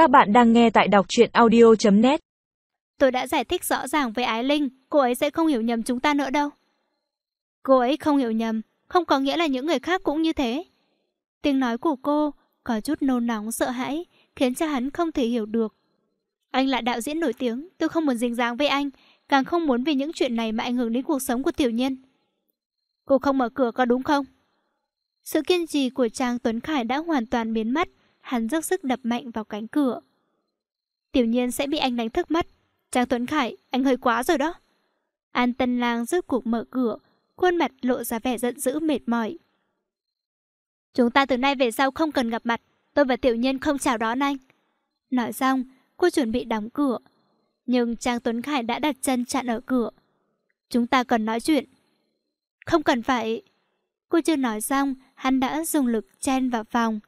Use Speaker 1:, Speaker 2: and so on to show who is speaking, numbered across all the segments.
Speaker 1: Các bạn đang nghe tại đọc truyện audio.net
Speaker 2: Tôi đã giải thích rõ ràng với Ái Linh, cô ấy sẽ không hiểu nhầm chúng ta nữa đâu. Cô ấy không hiểu nhầm, không có nghĩa là những người khác cũng như thế. Tiếng nói của cô có chút nôn nóng sợ hãi, khiến cho hắn không thể hiểu được. Anh là đạo diễn nổi tiếng, tôi không muốn dính dáng với anh, càng không muốn vì những chuyện này mà ảnh hưởng đến cuộc sống của tiểu nhân. Cô không mở cửa có đúng không? Sự kiên trì của Trang Tuấn Khải đã hoàn toàn biến mất, hắn dốc sức đập mạnh vào cánh cửa. Tiểu nhiên sẽ bị anh đánh thức mất. Trang Tuấn Khải, anh hơi quá rồi đó. An Tân Lang rút cuộc mở cửa, khuôn mặt lộ ra vẻ giận dữ mệt mỏi. Chúng ta từ nay về sau không cần gặp mặt, tôi và tiểu nhân không chào đón anh. Nói xong, cô chuẩn bị đóng cửa. Nhưng Trang Tuấn Khải đã đặt chân chặn ở cửa. Chúng ta cần nói chuyện. Không cần phải... Cô chưa nói xong, hắn đã dùng lực chen vào phòng.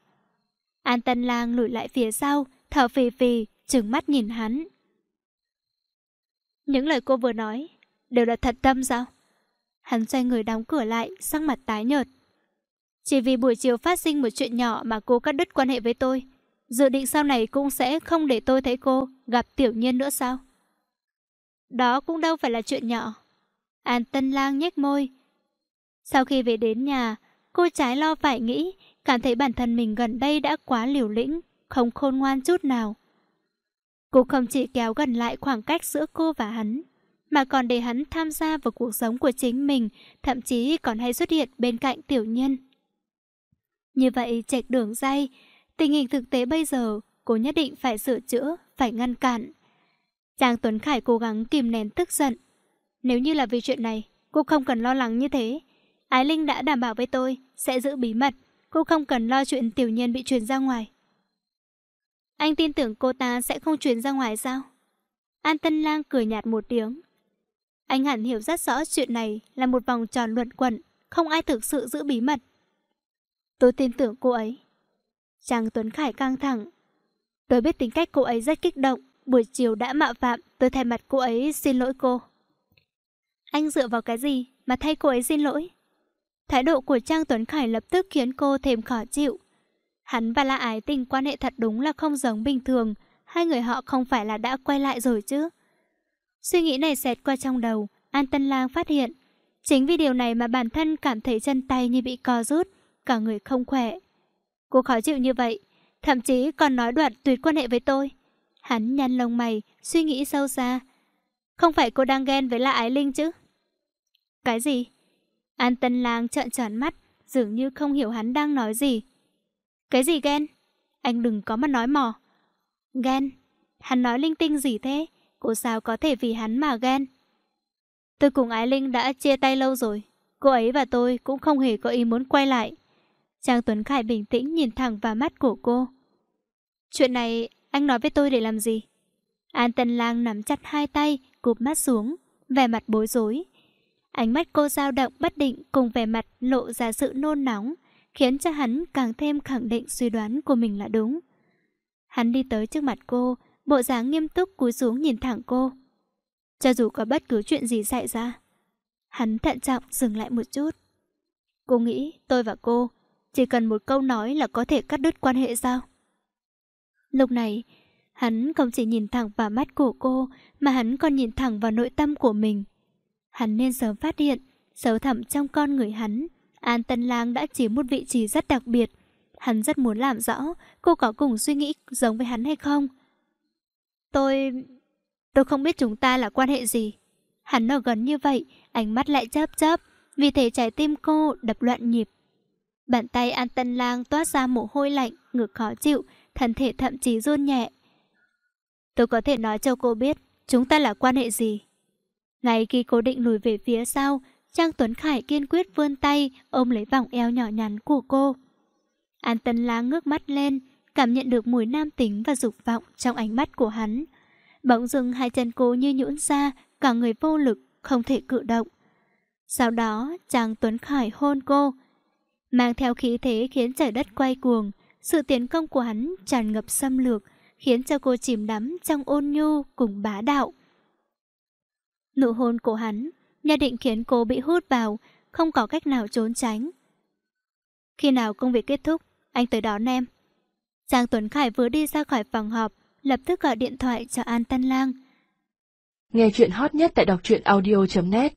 Speaker 2: An Tân Lang lùi lại phía sau, thở phì phì, trừng mắt nhìn hắn. Những lời cô vừa nói, đều là thật tâm sao? Hắn xoay người đóng cửa lại, sắc mặt tái nhợt. Chỉ vì buổi chiều phát sinh một chuyện nhỏ mà cô cắt đứt quan hệ với tôi. Dự định sau này cũng sẽ không để tôi thấy cô gặp tiểu nhiên nữa sao? Đó cũng đâu phải là chuyện nhỏ. An Tân Lang nhếch môi. Sau khi về đến nhà, cô trái lo phải nghĩ, cảm thấy bản thân mình gần đây đã quá liều lĩnh, không khôn ngoan chút nào. Cô không chỉ kéo gần lại khoảng cách giữa cô và hắn, mà còn để hắn tham gia vào cuộc sống của chính mình, thậm chí còn hay xuất hiện bên cạnh tiểu nhân. Như vậy chệch đường dây, tình hình thực tế bây giờ cô nhất định phải sửa chữa, phải ngăn cản. Trang Tuấn Khải cố gắng kìm nén tức giận. Nếu như là vì chuyện này, cô không cần lo lắng như thế. Ái Linh đã đảm bảo với tôi, sẽ giữ bí mật. Cô không cần lo chuyện tiểu nhân bị truyền ra ngoài. Anh tin tưởng cô ta sẽ không truyền ra ngoài sao? An Tân Lang cười nhạt một tiếng. Anh hẳn hiểu rất rõ chuyện này là một vòng tròn luận quẩn, không ai thực sự giữ bí mật. Tôi tin tưởng cô ấy. Trang Tuấn Khải căng thẳng. Tôi biết tính cách cô ấy rất kích động, buổi chiều đã mạo phạm, tôi thay mặt cô ấy xin lỗi cô. Anh dựa vào cái gì mà thay cô ấy xin lỗi? Thái độ của Trang Tuấn Khải lập tức khiến cô thêm khó chịu. Hắn và La Ái Tình quan hệ thật đúng là không giống bình thường, hai người họ không phải là đã quay lại rồi chứ. Suy nghĩ này xẹt qua trong đầu, An Tân Lang phát hiện. Chính vì điều này mà bản thân cảm thấy chân tay như bị co rút, cả người không khỏe. Cô khó chịu như vậy, thậm chí còn nói đoạn tuyệt quan hệ với tôi. Hắn nhăn lông mày, suy nghĩ sâu xa. Không phải cô đang ghen với La Ái Linh chứ? Cái gì? An Tân Lang trợn tròn mắt, dường như không hiểu hắn đang nói gì. Cái gì ghen? Anh đừng có mà nói mò. Ghen? Hắn nói linh tinh gì thế? Cô sao có thể vì hắn mà ghen? Tôi cùng Ái Linh đã chia tay lâu rồi. Cô ấy và tôi cũng không hề có ý muốn quay lại. Trang Tuấn Khải bình tĩnh nhìn thẳng vào mắt của cô. Chuyện này anh nói với tôi để làm gì? An Tân Lang nắm chặt hai tay, cụp mắt xuống, vẻ mặt bối rối. Ánh mắt cô dao động bất định cùng vẻ mặt lộ ra sự nôn nóng, khiến cho hắn càng thêm khẳng định suy đoán của mình là đúng. Hắn đi tới trước mặt cô, bộ dáng nghiêm túc cúi xuống nhìn thẳng cô. Cho dù có bất cứ chuyện gì xảy ra, hắn thận trọng dừng lại một chút. Cô nghĩ tôi và cô chỉ cần một câu nói là có thể cắt đứt quan hệ sao? Lúc này, hắn không chỉ nhìn thẳng vào mắt của cô mà hắn còn nhìn thẳng vào nội tâm của mình. Hắn nên sớm phát hiện, sâu thẳm trong con người hắn, An Tân Lang đã chiếm một vị trí rất đặc biệt. Hắn rất muốn làm rõ cô có cùng suy nghĩ giống với hắn hay không. Tôi... tôi không biết chúng ta là quan hệ gì. Hắn ở gần như vậy, ánh mắt lại chớp chớp, vì thế trái tim cô đập loạn nhịp. Bàn tay An Tân Lang toát ra mồ hôi lạnh, ngực khó chịu, thân thể thậm chí run nhẹ. Tôi có thể nói cho cô biết chúng ta là quan hệ gì. Ngay khi cô định lùi về phía sau, Trang Tuấn Khải kiên quyết vươn tay ôm lấy vòng eo nhỏ nhắn của cô. An Tân Lá ngước mắt lên, cảm nhận được mùi nam tính và dục vọng trong ánh mắt của hắn. Bỗng dưng hai chân cô như nhũn ra, cả người vô lực, không thể cử động. Sau đó, Trang Tuấn Khải hôn cô, mang theo khí thế khiến trời đất quay cuồng. Sự tiến công của hắn tràn ngập xâm lược, khiến cho cô chìm đắm trong ôn nhu cùng bá đạo. Nụ hôn của hắn nhất định khiến cô bị hút vào, không có cách nào trốn tránh. Khi nào công việc kết thúc, anh tới đón em. Giang Tuấn Khải vừa đi ra khỏi phòng họp, lập tức gọi điện thoại cho An Tân Lang.
Speaker 1: Nghe chuyện hot nhất tại đọc truyện audio.net